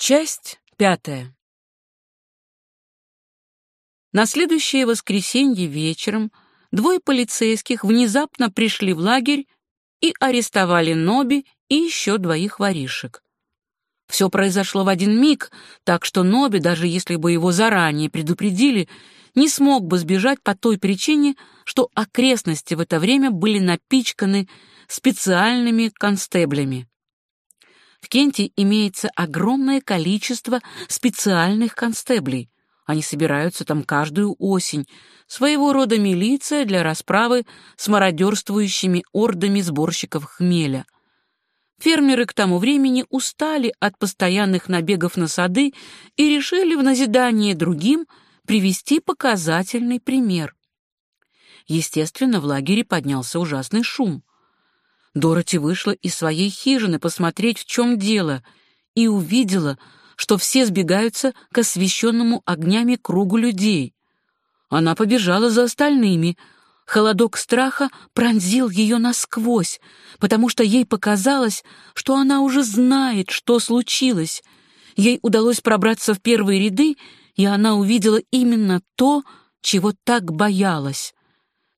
Часть пятая. На следующее воскресенье вечером двое полицейских внезапно пришли в лагерь и арестовали Ноби и еще двоих воришек. Все произошло в один миг, так что Ноби, даже если бы его заранее предупредили, не смог бы сбежать по той причине, что окрестности в это время были напичканы специальными констеблями. В Кенте имеется огромное количество специальных констеблей. Они собираются там каждую осень, своего рода милиция для расправы с мародерствующими ордами сборщиков хмеля. Фермеры к тому времени устали от постоянных набегов на сады и решили в назидание другим привести показательный пример. Естественно, в лагере поднялся ужасный шум. Дороти вышла из своей хижины посмотреть, в чем дело, и увидела, что все сбегаются к освещенному огнями кругу людей. Она побежала за остальными. Холодок страха пронзил ее насквозь, потому что ей показалось, что она уже знает, что случилось. Ей удалось пробраться в первые ряды, и она увидела именно то, чего так боялась.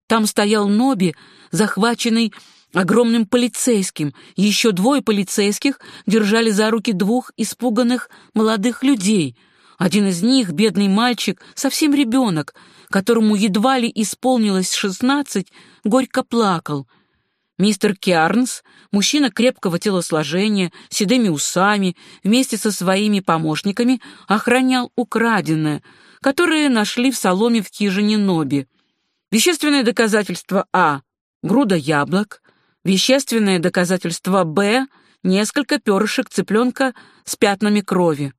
Там стоял Ноби, захваченный огромным полицейским. Еще двое полицейских держали за руки двух испуганных молодых людей. Один из них, бедный мальчик, совсем ребенок, которому едва ли исполнилось шестнадцать, горько плакал. Мистер Киарнс, мужчина крепкого телосложения, седыми усами, вместе со своими помощниками охранял украденное, которое нашли в соломе в хижине Ноби. Вещественное доказательство А — груда яблок, Вещественное доказательство Б — несколько перышек цыпленка с пятнами крови.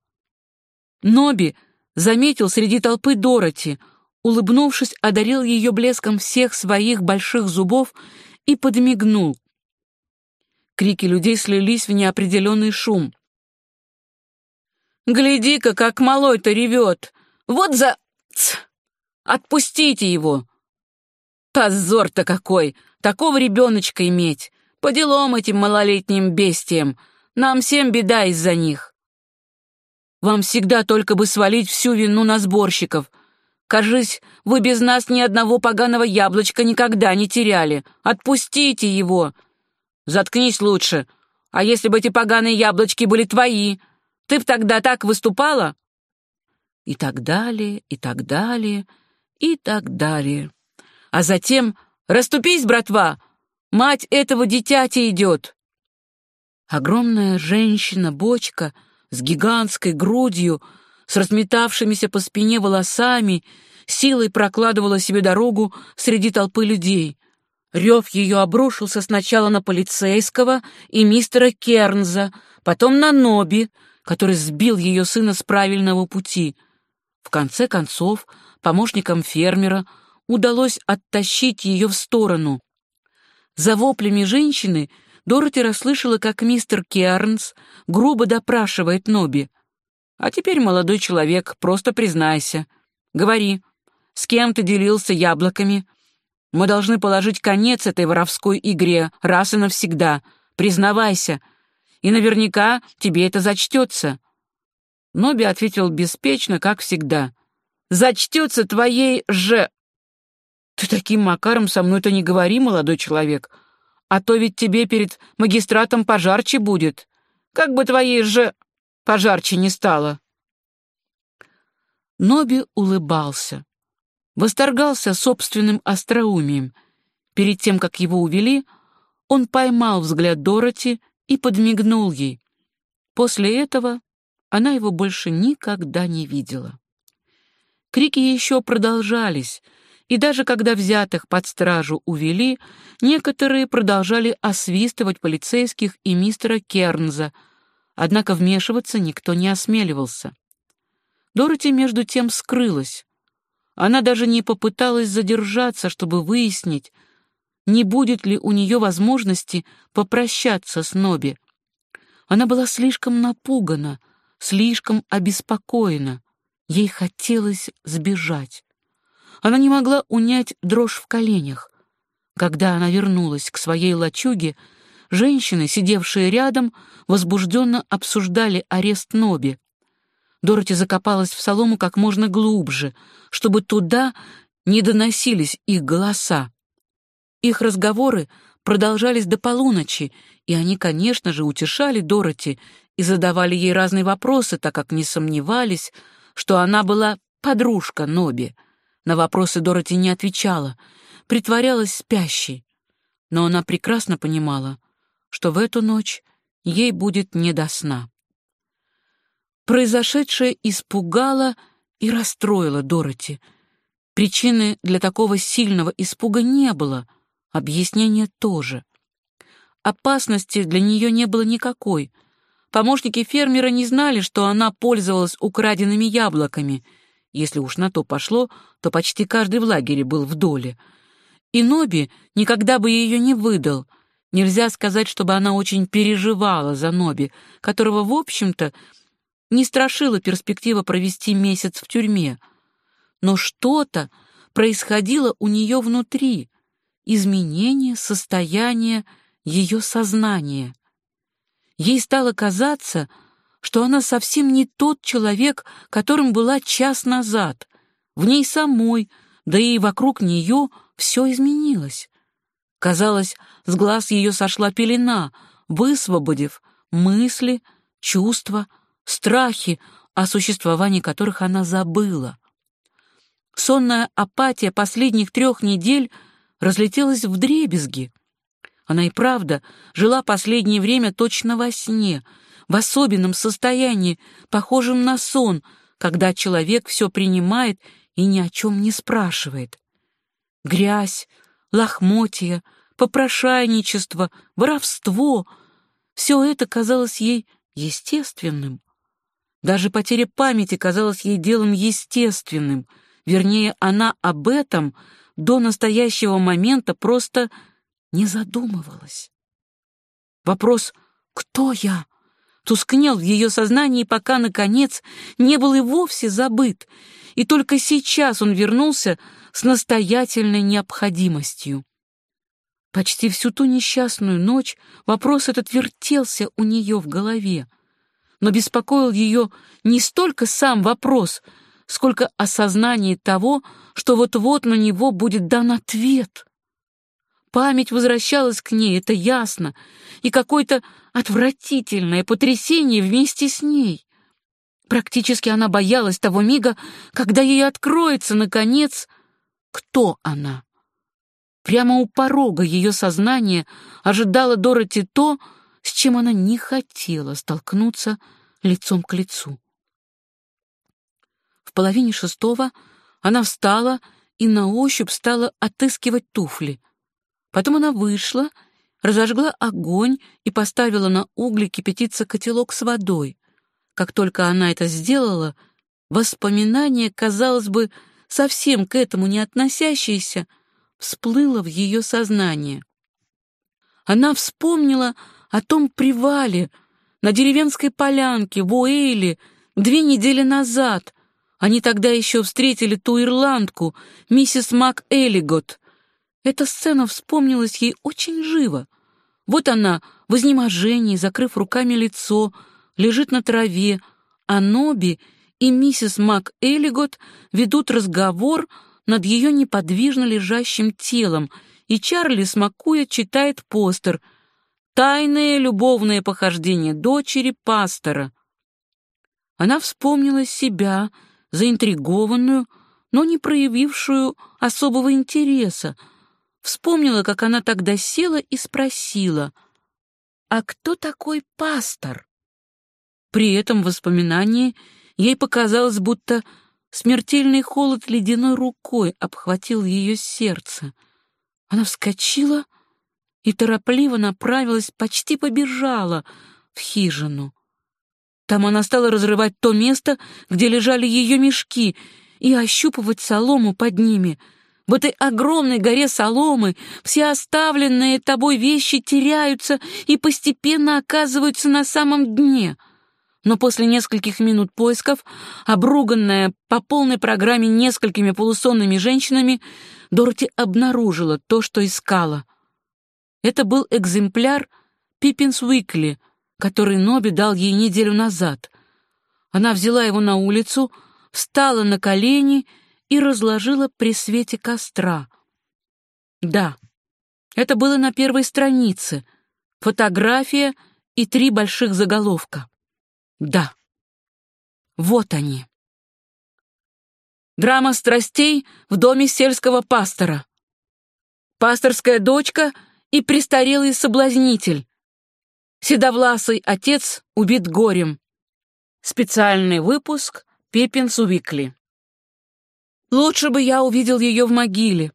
Ноби заметил среди толпы Дороти, улыбнувшись, одарил ее блеском всех своих больших зубов и подмигнул. Крики людей слились в неопределенный шум. «Гляди-ка, как малой-то ревет! Вот за... Ц! Отпустите его! Позор-то какой! Такого ребеночка иметь! По делам этим малолетним бестиям! Нам всем беда из-за них!» «Вам всегда только бы свалить всю вину на сборщиков. Кажись, вы без нас ни одного поганого яблочка никогда не теряли. Отпустите его!» «Заткнись лучше. А если бы эти поганые яблочки были твои, ты б тогда так выступала?» И так далее, и так далее, и так далее а затем «Раступись, братва! Мать этого дитяти идет!» Огромная женщина-бочка с гигантской грудью, с разметавшимися по спине волосами, силой прокладывала себе дорогу среди толпы людей. Рев ее обрушился сначала на полицейского и мистера Кернза, потом на Ноби, который сбил ее сына с правильного пути. В конце концов, помощникам фермера удалось оттащить ее в сторону. За воплями женщины Дороти расслышала, как мистер Кернс грубо допрашивает Ноби. «А теперь, молодой человек, просто признайся. Говори, с кем ты делился яблоками? Мы должны положить конец этой воровской игре раз и навсегда. Признавайся, и наверняка тебе это зачтется». Ноби ответил беспечно, как всегда. «Зачтется твоей же «Ты таким макаром со мной-то не говори, молодой человек, а то ведь тебе перед магистратом пожарче будет. Как бы твоей же пожарче не стало». Ноби улыбался, восторгался собственным остроумием. Перед тем, как его увели, он поймал взгляд Дороти и подмигнул ей. После этого она его больше никогда не видела. Крики еще продолжались — и даже когда взятых под стражу увели, некоторые продолжали освистывать полицейских и мистера Кернза, однако вмешиваться никто не осмеливался. Дороти между тем скрылась. Она даже не попыталась задержаться, чтобы выяснить, не будет ли у нее возможности попрощаться с Ноби. Она была слишком напугана, слишком обеспокоена. Ей хотелось сбежать. Она не могла унять дрожь в коленях. Когда она вернулась к своей лачуге, женщины, сидевшие рядом, возбужденно обсуждали арест Ноби. Дороти закопалась в солому как можно глубже, чтобы туда не доносились их голоса. Их разговоры продолжались до полуночи, и они, конечно же, утешали Дороти и задавали ей разные вопросы, так как не сомневались, что она была подружка Ноби. На вопросы Дороти не отвечала, притворялась спящей. Но она прекрасно понимала, что в эту ночь ей будет не до сна. Произошедшее испугало и расстроило Дороти. Причины для такого сильного испуга не было, объяснения тоже. Опасности для нее не было никакой. Помощники фермера не знали, что она пользовалась украденными яблоками. Если уж на то пошло, то почти каждый в лагере был в доле. И Ноби никогда бы ее не выдал. Нельзя сказать, чтобы она очень переживала за Ноби, которого, в общем-то, не страшила перспектива провести месяц в тюрьме. Но что-то происходило у нее внутри, изменение состояния ее сознания. Ей стало казаться, что она совсем не тот человек, которым была час назад. В ней самой, да и вокруг нее все изменилось. Казалось, с глаз ее сошла пелена, высвободив мысли, чувства, страхи, о существовании которых она забыла. Сонная апатия последних трех недель разлетелась в дребезги. Она и правда жила последнее время точно во сне, в особенном состоянии, похожем на сон, когда человек все принимает и ни о чем не спрашивает. Грязь, лохмотья, попрошайничество, воровство — все это казалось ей естественным. Даже потеря памяти казалась ей делом естественным. Вернее, она об этом до настоящего момента просто не задумывалась. Вопрос «Кто я?» Тускнел в ее сознании, пока, наконец, не был и вовсе забыт, и только сейчас он вернулся с настоятельной необходимостью. Почти всю ту несчастную ночь вопрос этот вертелся у нее в голове но беспокоил ее не столько сам вопрос, сколько осознание того, что вот-вот на него будет дан ответ. Память возвращалась к ней, это ясно, и какое-то отвратительное потрясение вместе с ней. Практически она боялась того мига, когда ей откроется, наконец, кто она. Прямо у порога ее сознания ожидала Дороти то, с чем она не хотела столкнуться лицом к лицу. В половине шестого она встала и на ощупь стала отыскивать туфли. Потом она вышла, разожгла огонь и поставила на угли кипятиться котелок с водой. Как только она это сделала, воспоминание, казалось бы, совсем к этому не относящееся, всплыло в ее сознание. Она вспомнила о том привале на деревенской полянке в Уэйле две недели назад. Они тогда еще встретили ту ирландку, миссис Мак Эллигот. Эта сцена вспомнилась ей очень живо. Вот она, в изнеможении, закрыв руками лицо, лежит на траве, а Ноби и миссис Мак Эллигот ведут разговор над ее неподвижно лежащим телом, и Чарли, смакуя, читает постер — Тайное любовное похождение дочери пастора. Она вспомнила себя, заинтригованную, но не проявившую особого интереса. Вспомнила, как она тогда села и спросила, «А кто такой пастор?» При этом воспоминании ей показалось, будто смертельный холод ледяной рукой обхватил ее сердце. Она вскочила и торопливо направилась, почти побежала в хижину. Там она стала разрывать то место, где лежали ее мешки, и ощупывать солому под ними. В этой огромной горе соломы все оставленные тобой вещи теряются и постепенно оказываются на самом дне. Но после нескольких минут поисков, обруганная по полной программе несколькими полусонными женщинами, Дороти обнаружила то, что искала. Это был экземпляр Пиппинс Уикли, который Ноби дал ей неделю назад. Она взяла его на улицу, встала на колени и разложила при свете костра. Да, это было на первой странице. Фотография и три больших заголовка. Да, вот они. Драма страстей в доме сельского пастора. Пасторская дочка и престарелый соблазнитель. Седовласый отец убит горем. Специальный выпуск «Пеппинс Уикли». Лучше бы я увидел ее в могиле.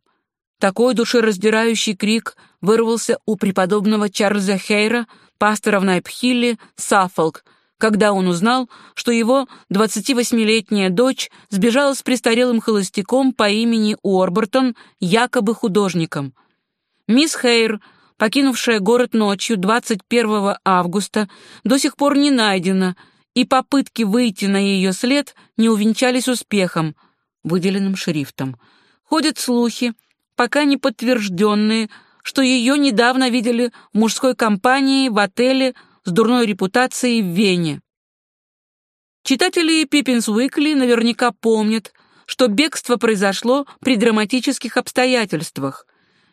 Такой душераздирающий крик вырвался у преподобного Чарльза Хейра, пастора в Найпхилле, Саффолк, когда он узнал, что его 28-летняя дочь сбежала с престарелым холостяком по имени Уорбертон, якобы художником. Мисс Хейр покинувшая город ночью 21 августа, до сих пор не найдена, и попытки выйти на ее след не увенчались успехом, выделенным шрифтом. Ходят слухи, пока не подтвержденные, что ее недавно видели в мужской компании в отеле с дурной репутацией в Вене. Читатели Пиппинс Уикли наверняка помнят, что бегство произошло при драматических обстоятельствах.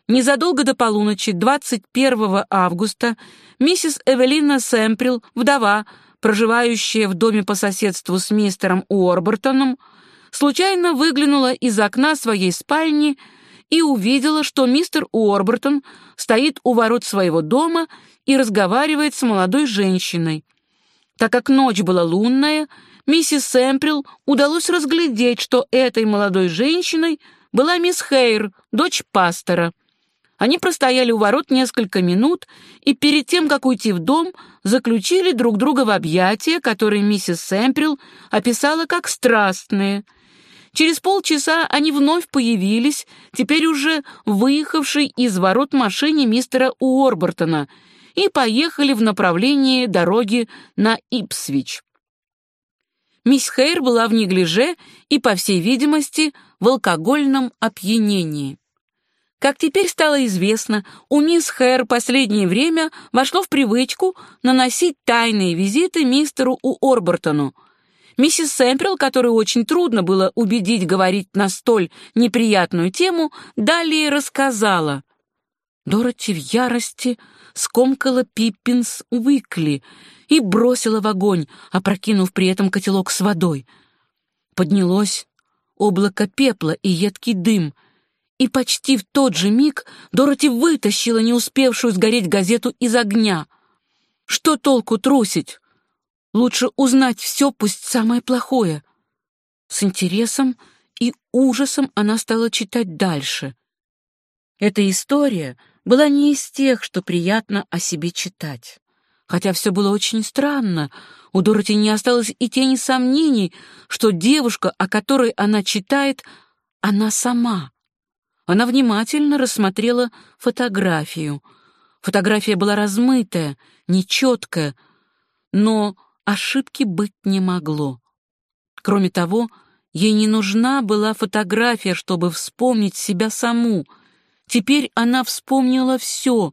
Незадолго до полуночи 21 августа миссис Эвелина Сэмприл, вдова, проживающая в доме по соседству с мистером Уорбертоном, случайно выглянула из окна своей спальни и увидела, что мистер Уорбертон стоит у ворот своего дома и разговаривает с молодой женщиной. Так как ночь была лунная, миссис Сэмприл удалось разглядеть, что этой молодой женщиной была мисс Хейр, дочь пастора. Они простояли у ворот несколько минут и перед тем, как уйти в дом, заключили друг друга в объятия, которые миссис Сэмприл описала как страстные. Через полчаса они вновь появились, теперь уже выехавшей из ворот машине мистера Уорбертона, и поехали в направлении дороги на Ипсвич. Мисс Хейр была в неглиже и, по всей видимости, в алкогольном опьянении. Как теперь стало известно, у мисс Хэр последнее время вошло в привычку наносить тайные визиты мистеру Уорбертону. Миссис Сэмприл, которую очень трудно было убедить говорить на столь неприятную тему, далее рассказала. Дороти в ярости скомкала Пиппинс Уикли и бросила в огонь, опрокинув при этом котелок с водой. Поднялось облако пепла и едкий дым — и почти в тот же миг Дороти вытащила не успевшую сгореть газету из огня. Что толку трусить? Лучше узнать все, пусть самое плохое. С интересом и ужасом она стала читать дальше. Эта история была не из тех, что приятно о себе читать. Хотя все было очень странно, у Дороти не осталось и тени сомнений, что девушка, о которой она читает, она сама. Она внимательно рассмотрела фотографию. Фотография была размытая, нечеткая, но ошибки быть не могло. Кроме того, ей не нужна была фотография, чтобы вспомнить себя саму. Теперь она вспомнила все,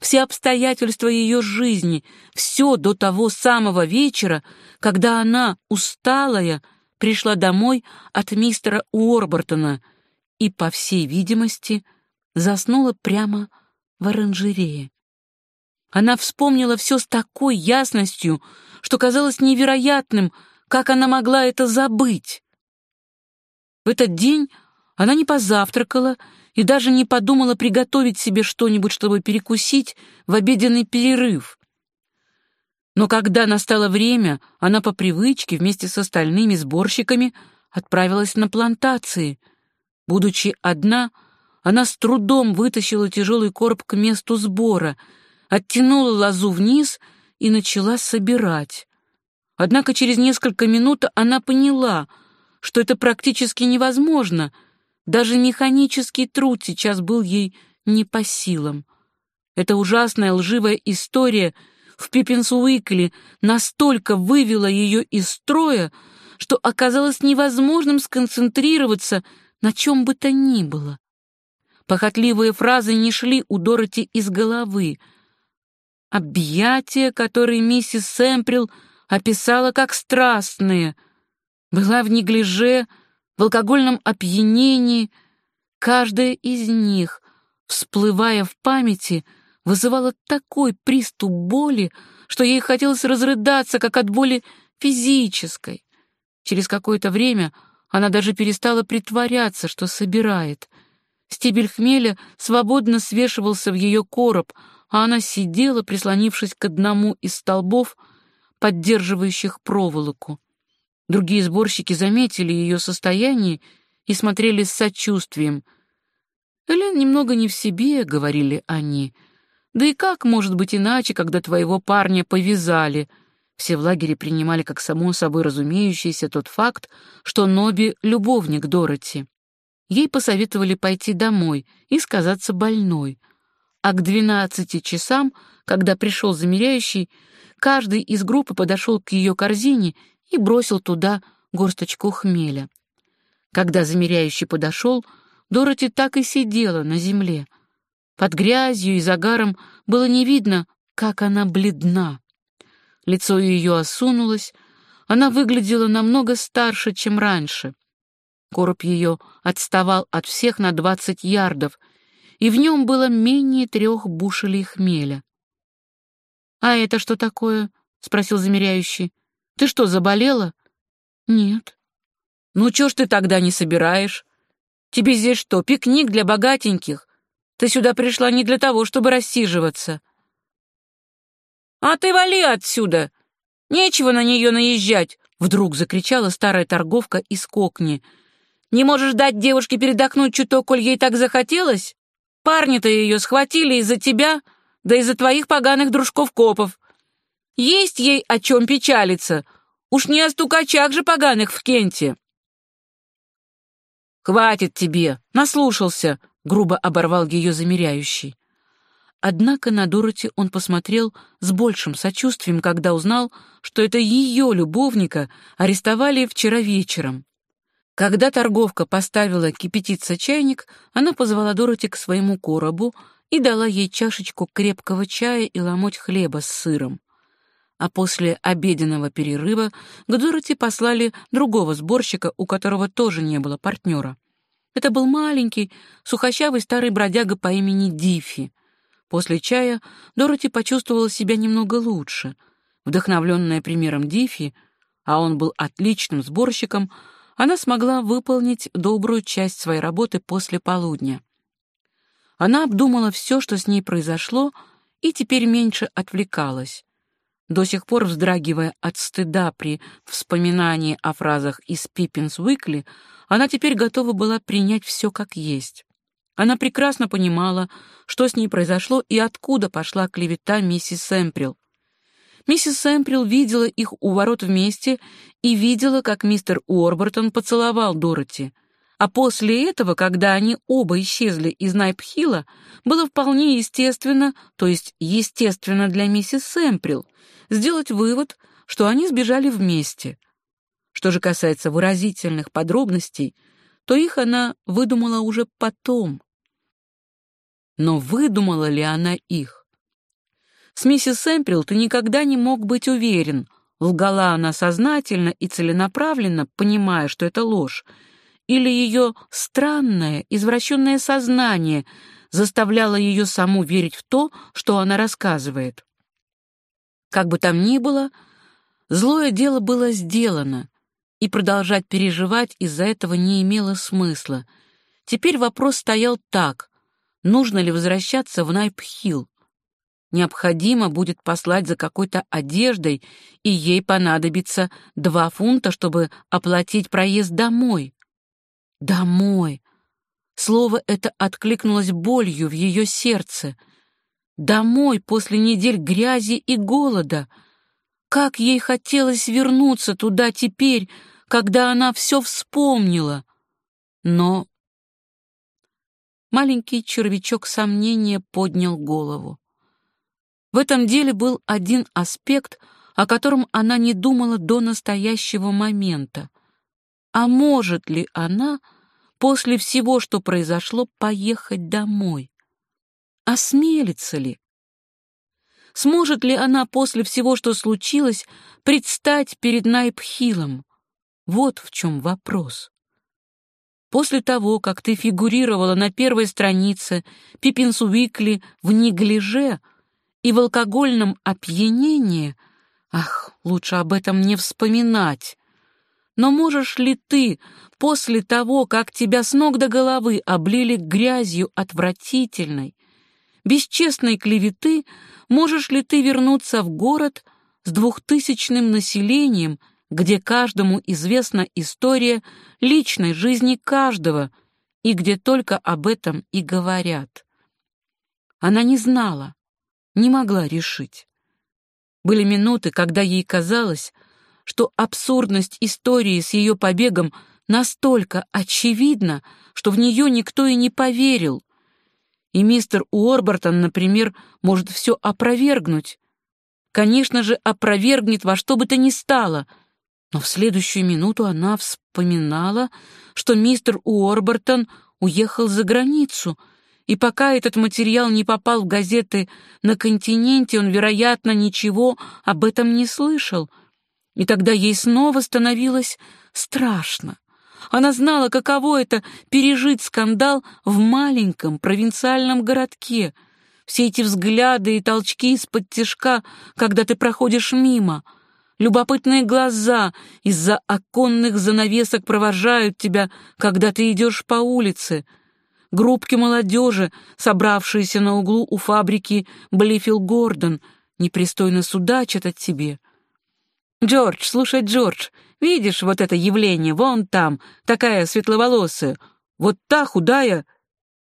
все обстоятельства ее жизни, все до того самого вечера, когда она, усталая, пришла домой от мистера Уорбертона — и, по всей видимости, заснула прямо в оранжерее. Она вспомнила все с такой ясностью, что казалось невероятным, как она могла это забыть. В этот день она не позавтракала и даже не подумала приготовить себе что-нибудь, чтобы перекусить в обеденный перерыв. Но когда настало время, она по привычке вместе с остальными сборщиками отправилась на плантации — Будучи одна, она с трудом вытащила тяжелый короб к месту сбора, оттянула лозу вниз и начала собирать. Однако через несколько минут она поняла, что это практически невозможно. Даже механический труд сейчас был ей не по силам. Эта ужасная лживая история в Пиппинс-Уикли настолько вывела ее из строя, что оказалось невозможным сконцентрироваться на чем бы то ни было. Похотливые фразы не шли у Дороти из головы. Объятия, которые миссис Сэмприл описала как страстные. Была в неглиже, в алкогольном опьянении. Каждая из них, всплывая в памяти, вызывала такой приступ боли, что ей хотелось разрыдаться, как от боли физической. Через какое-то время она даже перестала притворяться, что собирает. Стебель хмеля свободно свешивался в ее короб, а она сидела, прислонившись к одному из столбов, поддерживающих проволоку. Другие сборщики заметили ее состояние и смотрели с сочувствием. «Элен немного не в себе», — говорили они. «Да и как может быть иначе, когда твоего парня повязали?» Все в лагере принимали как само собой разумеющийся тот факт, что Ноби — любовник Дороти. Ей посоветовали пойти домой и сказаться больной. А к двенадцати часам, когда пришел замеряющий, каждый из группы подошел к ее корзине и бросил туда горсточку хмеля. Когда замеряющий подошел, Дороти так и сидела на земле. Под грязью и загаром было не видно, как она бледна. Лицо ее осунулось, она выглядела намного старше, чем раньше. Короб ее отставал от всех на двадцать ярдов, и в нем было менее трех бушелей хмеля. «А это что такое?» — спросил замеряющий. «Ты что, заболела?» «Нет». «Ну, чё ж ты тогда не собираешь? Тебе здесь что, пикник для богатеньких? Ты сюда пришла не для того, чтобы рассиживаться». «А ты вали отсюда! Нечего на нее наезжать!» Вдруг закричала старая торговка из кокни. «Не можешь дать девушке передохнуть чуток, коль ей так захотелось? Парни-то ее схватили из-за тебя, да из-за твоих поганых дружков-копов. Есть ей о чем печалиться. Уж не о стукачах же поганых в Кенте». «Хватит тебе, наслушался», — грубо оборвал ее замеряющий. Однако на Дороти он посмотрел с большим сочувствием, когда узнал, что это ее любовника арестовали вчера вечером. Когда торговка поставила кипятиться чайник, она позвала Дороти к своему коробу и дала ей чашечку крепкого чая и ломоть хлеба с сыром. А после обеденного перерыва к Дороти послали другого сборщика, у которого тоже не было партнера. Это был маленький, сухощавый старый бродяга по имени Диффи. После чая Дороти почувствовала себя немного лучше. Вдохновленная примером Дифи, а он был отличным сборщиком, она смогла выполнить добрую часть своей работы после полудня. Она обдумала все, что с ней произошло, и теперь меньше отвлекалась. До сих пор вздрагивая от стыда при вспоминании о фразах из Пиппинс Уикли, она теперь готова была принять все как есть. Она прекрасно понимала, что с ней произошло и откуда пошла клевета миссис Сэмприл. Миссис Сэмприл видела их у ворот вместе и видела, как мистер Уорбертон поцеловал Дороти. А после этого, когда они оба исчезли из Найпхилла, было вполне естественно, то есть естественно для миссис Сэмприл, сделать вывод, что они сбежали вместе. Что же касается выразительных подробностей — то их она выдумала уже потом. Но выдумала ли она их? С миссис Сэмприл ты никогда не мог быть уверен, лгала она сознательно и целенаправленно, понимая, что это ложь, или ее странное, извращенное сознание заставляло ее саму верить в то, что она рассказывает. Как бы там ни было, злое дело было сделано, и продолжать переживать из-за этого не имело смысла. Теперь вопрос стоял так. Нужно ли возвращаться в Найпхилл? Необходимо будет послать за какой-то одеждой, и ей понадобится два фунта, чтобы оплатить проезд домой. Домой. Слово это откликнулось болью в ее сердце. Домой после недель грязи и голода. Как ей хотелось вернуться туда теперь, когда она все вспомнила. Но маленький червячок сомнения поднял голову. В этом деле был один аспект, о котором она не думала до настоящего момента. А может ли она после всего, что произошло, поехать домой? Осмелится ли? Сможет ли она после всего, что случилось, предстать перед Найпхилом? Вот в чем вопрос. После того, как ты фигурировала на первой странице Пиппинс Уикли в неглиже и в алкогольном опьянении, ах, лучше об этом не вспоминать, но можешь ли ты после того, как тебя с ног до головы облили грязью отвратительной, бесчестной клеветы, можешь ли ты вернуться в город с двухтысячным населением, где каждому известна история личной жизни каждого и где только об этом и говорят? Она не знала, не могла решить. Были минуты, когда ей казалось, что абсурдность истории с ее побегом настолько очевидна, что в нее никто и не поверил, и мистер Уорбертон, например, может все опровергнуть. Конечно же, опровергнет во что бы то ни стало. Но в следующую минуту она вспоминала, что мистер Уорбертон уехал за границу, и пока этот материал не попал в газеты на континенте, он, вероятно, ничего об этом не слышал. И тогда ей снова становилось страшно. Она знала, каково это — пережить скандал в маленьком провинциальном городке. Все эти взгляды и толчки из-под тяжка, когда ты проходишь мимо. Любопытные глаза из-за оконных занавесок провожают тебя, когда ты идешь по улице. Группки молодежи, собравшиеся на углу у фабрики Блифил Гордон, непристойно судачат от тебе. «Джордж, слушай, Джордж, Видишь вот это явление, вон там, такая светловолосая, вот та худая.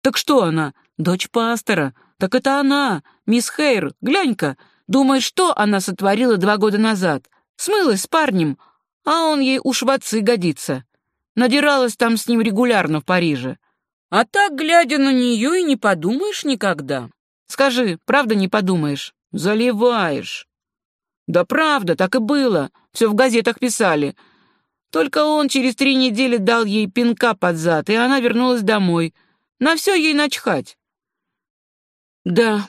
Так что она? Дочь пастора. Так это она, мисс Хейр, глянь-ка. Думаешь, что она сотворила два года назад? Смылась с парнем, а он ей уж в отцы годится. Надиралась там с ним регулярно в Париже. А так, глядя на нее, и не подумаешь никогда. Скажи, правда не подумаешь? Заливаешь. Да правда, так и было. Все в газетах писали. Только он через три недели дал ей пинка под зад, и она вернулась домой. На все ей начхать. Да,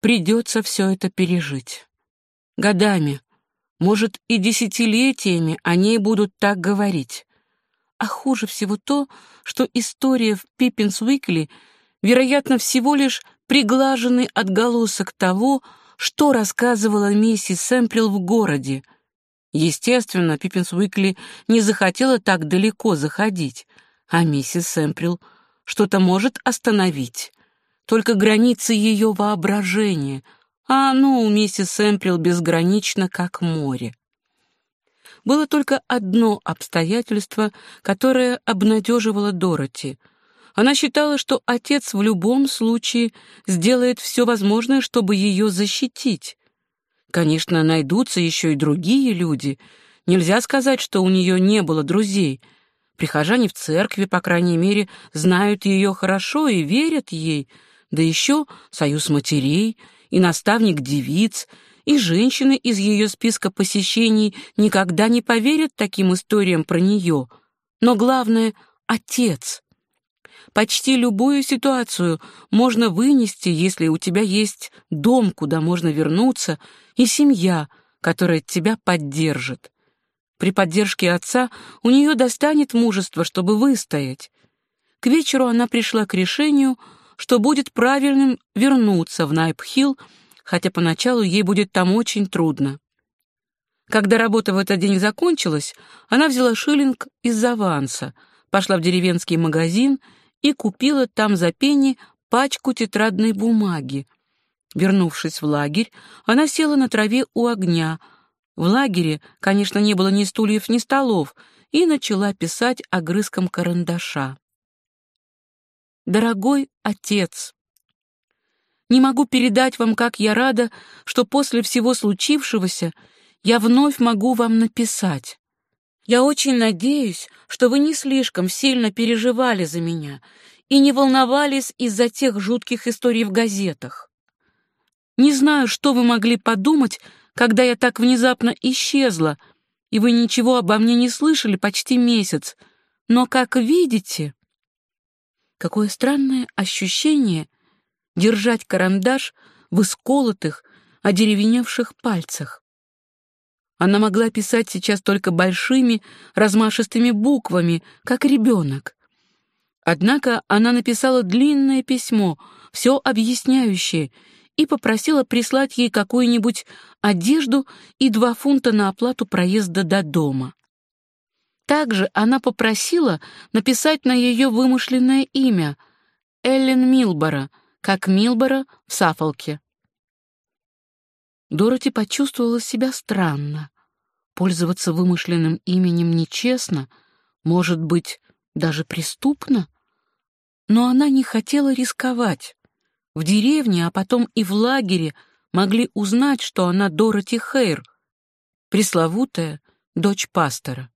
придется все это пережить. Годами, может, и десятилетиями о ней будут так говорить. А хуже всего то, что история в Пиппинс Уикли, вероятно, всего лишь приглаженный отголосок того, что рассказывала миссис Сэмплил в городе. Естественно, Пиппинс Уикли не захотела так далеко заходить, а миссис Сэмплил что-то может остановить. Только границы ее воображения, а оно у миссис Сэмплил безгранично, как море. Было только одно обстоятельство, которое обнадеживало Дороти — она считала, что отец в любом случае сделает все возможное, чтобы ее защитить. Конечно, найдутся еще и другие люди. Нельзя сказать, что у нее не было друзей. Прихожане в церкви, по крайней мере, знают ее хорошо и верят ей. Да еще союз матерей и наставник девиц, и женщины из ее списка посещений никогда не поверят таким историям про нее. Но главное — отец. Почти любую ситуацию можно вынести, если у тебя есть дом, куда можно вернуться, и семья, которая тебя поддержит. При поддержке отца у нее достанет мужество, чтобы выстоять. К вечеру она пришла к решению, что будет правильным вернуться в Найпхилл, хотя поначалу ей будет там очень трудно. Когда работа в этот день закончилась, она взяла шиллинг из аванса, пошла в деревенский магазин и купила там за пени пачку тетрадной бумаги. Вернувшись в лагерь, она села на траве у огня. В лагере, конечно, не было ни стульев, ни столов, и начала писать огрызком карандаша. «Дорогой отец, не могу передать вам, как я рада, что после всего случившегося я вновь могу вам написать. Я очень надеюсь, что вы не слишком сильно переживали за меня и не волновались из-за тех жутких историй в газетах. Не знаю, что вы могли подумать, когда я так внезапно исчезла, и вы ничего обо мне не слышали почти месяц, но, как видите... Какое странное ощущение держать карандаш в исколотых, одеревеневших пальцах. Она могла писать сейчас только большими, размашистыми буквами, как ребенок. Однако она написала длинное письмо, все объясняющее, и попросила прислать ей какую-нибудь одежду и два фунта на оплату проезда до дома. Также она попросила написать на ее вымышленное имя — Эллен Милбора, как Милбора в Саффолке. Дороти почувствовала себя странно. Пользоваться вымышленным именем нечестно, может быть, даже преступно. Но она не хотела рисковать. В деревне, а потом и в лагере могли узнать, что она Дороти Хейр, пресловутая дочь пастора.